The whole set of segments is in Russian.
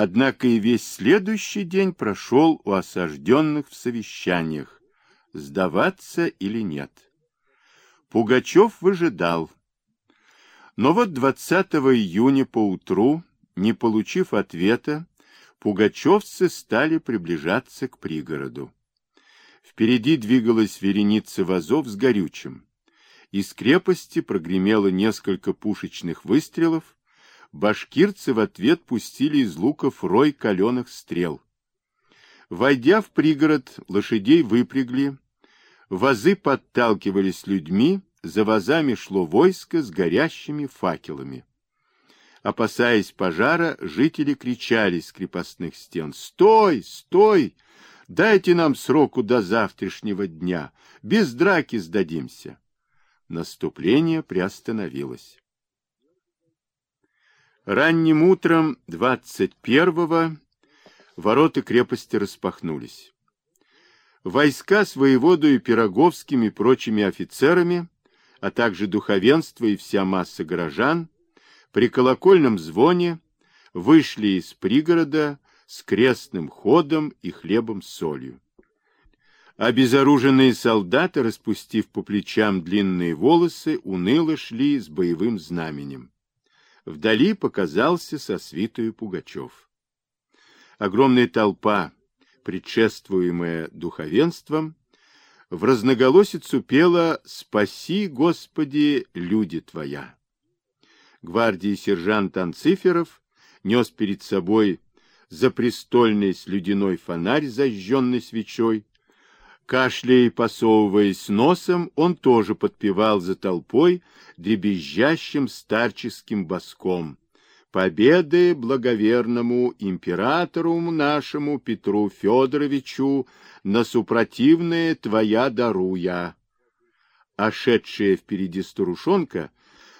Однако и весь следующий день прошел у осажденных в совещаниях, сдаваться или нет. Пугачев выжидал. Но вот 20 июня поутру, не получив ответа, пугачевцы стали приближаться к пригороду. Впереди двигалась вереница вазов с горючим. Из крепости прогремело несколько пушечных выстрелов, башкирцы в ответ пустили из луков рой каленых стрел. Войдя в пригород, лошадей выпрягли, вазы подталкивались людьми, за вазами шло войско с горящими факелами. Опасаясь пожара, жители кричали с крепостных стен «Стой! Стой! Дайте нам сроку до завтрашнего дня! Без драки сдадимся!» Наступление приостановилось. Ранним утром 21-го ворота крепости распахнулись. Войска с воеводою Пироговскими и прочими офицерами, а также духовенство и вся масса горожан, при колокольном звоне вышли из пригорода с крестным ходом и хлебом с солью. Обезоруженные солдаты, распустив по плечам длинные волосы, уныло шли с боевым знаменем. Вдали показался со свитою Пугачев. Огромная толпа, предшествуемая духовенством, в разноголосицу пела «Спаси, Господи, люди Твоя». Гвардии сержант Анциферов нес перед собой запрестольный слюдяной фонарь, зажженный свечой, Кашляя и посовываясь носом, он тоже подпевал за толпой дребезжащим старческим боском. Победы благоверному императору нашему Петру Федоровичу на супротивное твоя даруя. А шедшая впереди старушонка,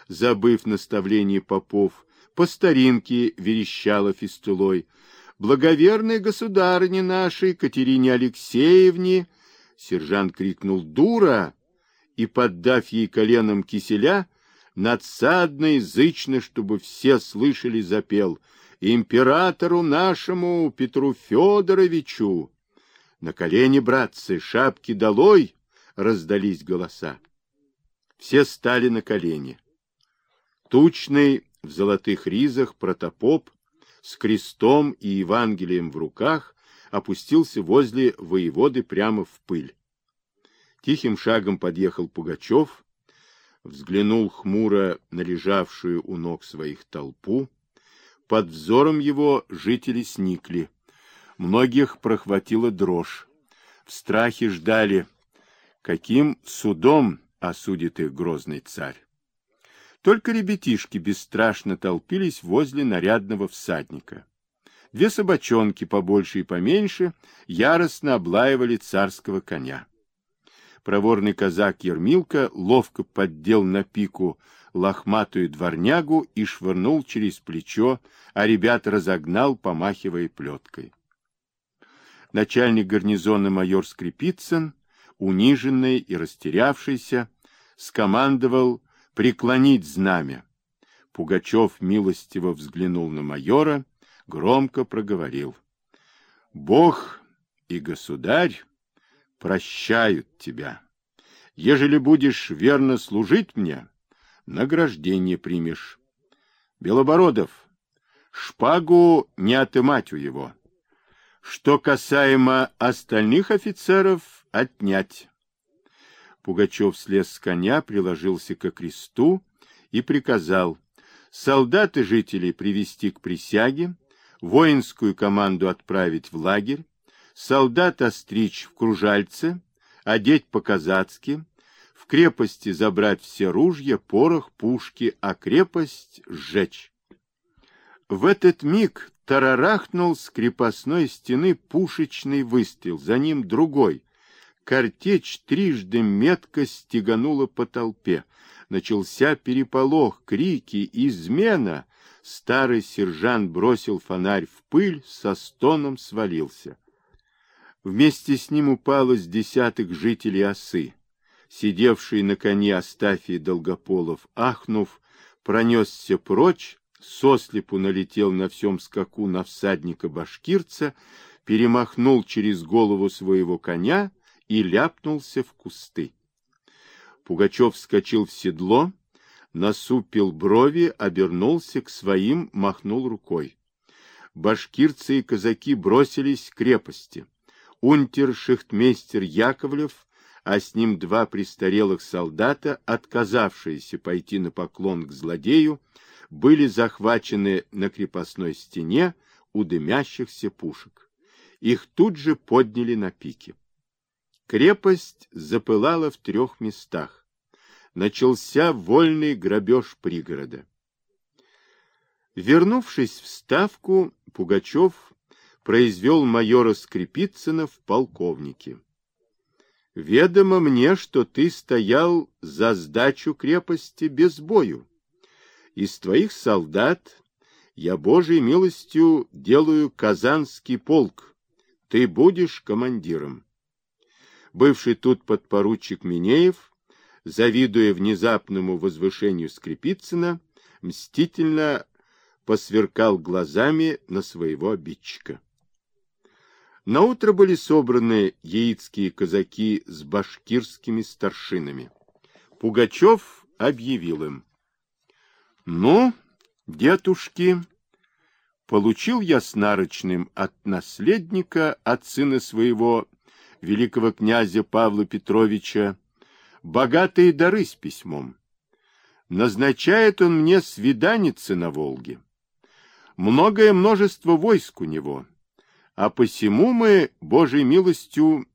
забыв наставление попов, по старинке верещала фистулой. Благоверной государыне нашей Катерине Алексеевне Сержант крикнул «Дура!» и, поддав ей коленом киселя, надсадно и зычно, чтобы все слышали, запел «Императору нашему Петру Федоровичу!» На колени, братцы, шапки долой! Раздались голоса. Все стали на колени. Тучный в золотых ризах протопоп с крестом и Евангелием в руках опустился возле воеводы прямо в пыль. Тихим шагом подъехал Пугачев, взглянул хмуро на лежавшую у ног своих толпу. Под взором его жители сникли. Многих прохватила дрожь. В страхе ждали, каким судом осудит их грозный царь. Только ребятишки бесстрашно толпились возле нарядного всадника. Две собачонки, побольше и поменьше, яростно облаивали царского коня. Проворный казак Ермилка ловко поддел на пику лохматую дворнягу и швырнул через плечо, а ребят разогнал, помахивая плеткой. Начальник гарнизона майор Скрипицын, униженный и растерявшийся, скомандовал преклонить знамя. Пугачев милостиво взглянул на майора громко проговорил. Бог и государь прощают тебя. Ежели будешь верно служить мне, награждение примешь. Белобородов, шпагу не отымать у его. Что касаемо остальных офицеров, отнять. Пугачев слез с коня, приложился к кресту и приказал солдат и жителей привести к присяге, воинскую команду отправить в лагерь, солдат остричь в кружальце, одеть по-казацки, в крепости забрать все ружья, порох, пушки, а крепость сжечь. В этот миг тарарахнул с крепостной стены пушечный выстрел, за ним другой. Картечь трижды метко стеганула по толпе. Начался переполох, крики, измена — Старый сержант бросил фонарь в пыль, со стоном свалился. Вместе с ним упало с десяток жителей осы. Сидевший на коне Астафий Долгополов, ахнув, пронесся прочь, сослепу налетел на всем скаку на всадника-башкирца, перемахнул через голову своего коня и ляпнулся в кусты. Пугачев вскочил в седло, насупил брови, обернулся к своим, махнул рукой. Башкирцы и казаки бросились к крепости. Унтер-шехтмейстер Яковлев, а с ним два престарелых солдата, отказавшиеся пойти на поклон к злодею, были захвачены на крепостной стене у дымящихся пушек. Их тут же подняли на пике. Крепость запылала в трех местах. Начался вольный грабеж пригорода. Вернувшись в Ставку, Пугачев произвел майора Скрипицына в полковнике. «Ведомо мне, что ты стоял за сдачу крепости без бою. Из твоих солдат я Божьей милостью делаю Казанский полк. Ты будешь командиром. Бывший тут подпоручик Минеев, завидуя внезапному возвышению Скрипицына, мстительно посверкал глазами на своего обидчика. Наутро были собраны яицкие казаки с башкирскими старшинами. Пугачев объявил им. Ну, дедушки, получил я с нарочным от наследника, от сына своего, великого князя Павла Петровича, богатые дары с письмом. Назначает он мне свиданицы на Волге. Многое множество войск у него, а посему мы, Божьей милостью,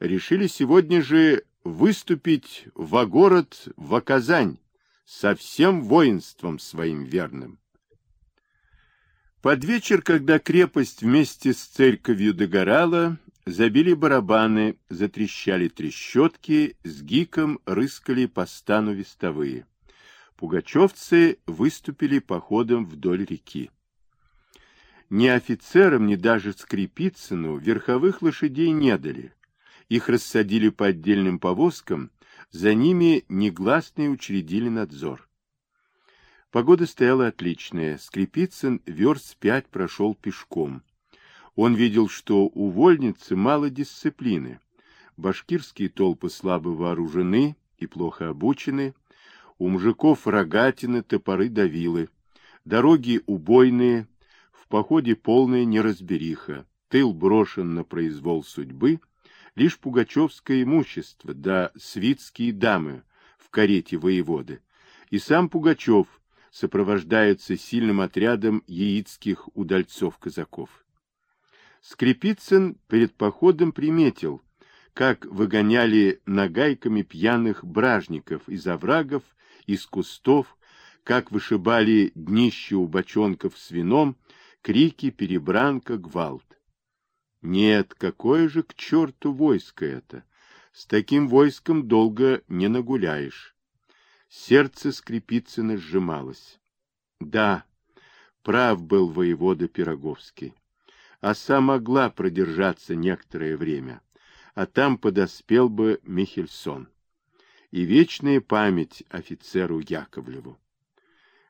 решили сегодня же выступить во город, в Казань, со всем воинством своим верным. Под вечер, когда крепость вместе с церковью догорала, забили барабаны, затрещали трещотки, с гиком рыскали по стану вестовые. Пугачевцы выступили походом вдоль реки. Ни офицерам, ни даже Скрипицыну верховых лошадей не дали. Их рассадили по отдельным повозкам, за ними негласные учредили надзор. Погода стояла отличная. Скрипицын верст пять прошел пешком. Он видел, что у вольницы мало дисциплины. Башкирские толпы слабо вооружены и плохо обучены. У мужиков рогатины, топоры давилы. Дороги убойные, в походе полная неразбериха. Тыл брошен на произвол судьбы — лишь пугачевское имущество, да свитские дамы в карете воеводы. И сам Пугачев сопровождается сильным отрядом яицких удальцов-казаков. Скрипицын перед походом приметил, как выгоняли нагайками пьяных бражников из оврагов, из кустов, как вышибали днище у бочонков с вином, крики, перебранка, гвалт. Нет, какое же к черту войско это? С таким войском долго не нагуляешь. Сердце Скрипицына сжималось. Да, прав был воевода Пироговский. Оса могла продержаться некоторое время, а там подоспел бы Михельсон. И вечная память офицеру Яковлеву.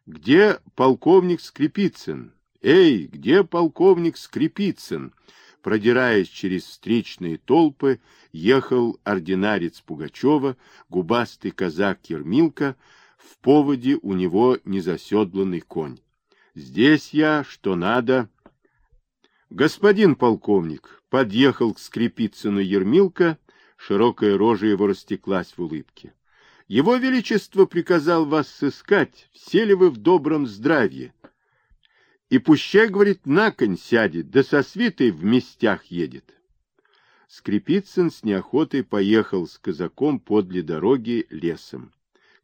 Где полковник Скрипицын? Эй, где полковник Скрипицын? продираясь через встречные толпы, ехал ординарец Пугачева, губастый казак Ермилка, в поводе у него незаседланный конь. Здесь я, что надо. Господин полковник подъехал к Скрипицыну Ермилка, широкая рожа его растеклась в улыбке. Его Величество приказал вас сыскать, все ли вы в добром здравии. И пущай, говорит, на конь сядет, да со свитой в местях едет. Скрипицын с неохотой поехал с казаком подле дороги лесом.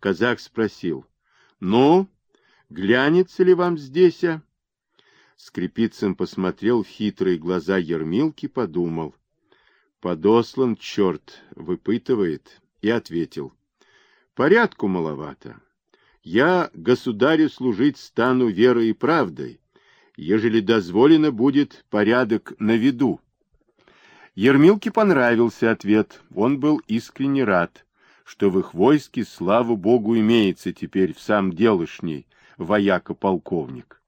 Казак спросил, «Ну, глянется ли вам здесь, а?» Скрипицын посмотрел в хитрые глаза Ермилки, подумал. Подослан, черт, выпытывает, и ответил. Порядку маловато. Я государю служить стану верой и правдой, ежели дозволено будет порядок на виду. Ермилке понравился ответ, он был искренне рад, что в их войске, слава богу, имеется теперь в самом делышней, вояка-полковник.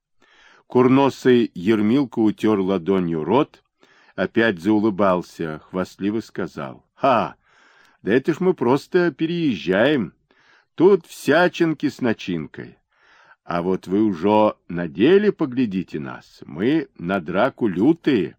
Курносый Ермилка утер ладонью рот, опять заулыбался, хвастливо сказал. «Ха! Да это ж мы просто переезжаем. Тут всячинки с начинкой. А вот вы уже на деле поглядите нас. Мы на драку лютые.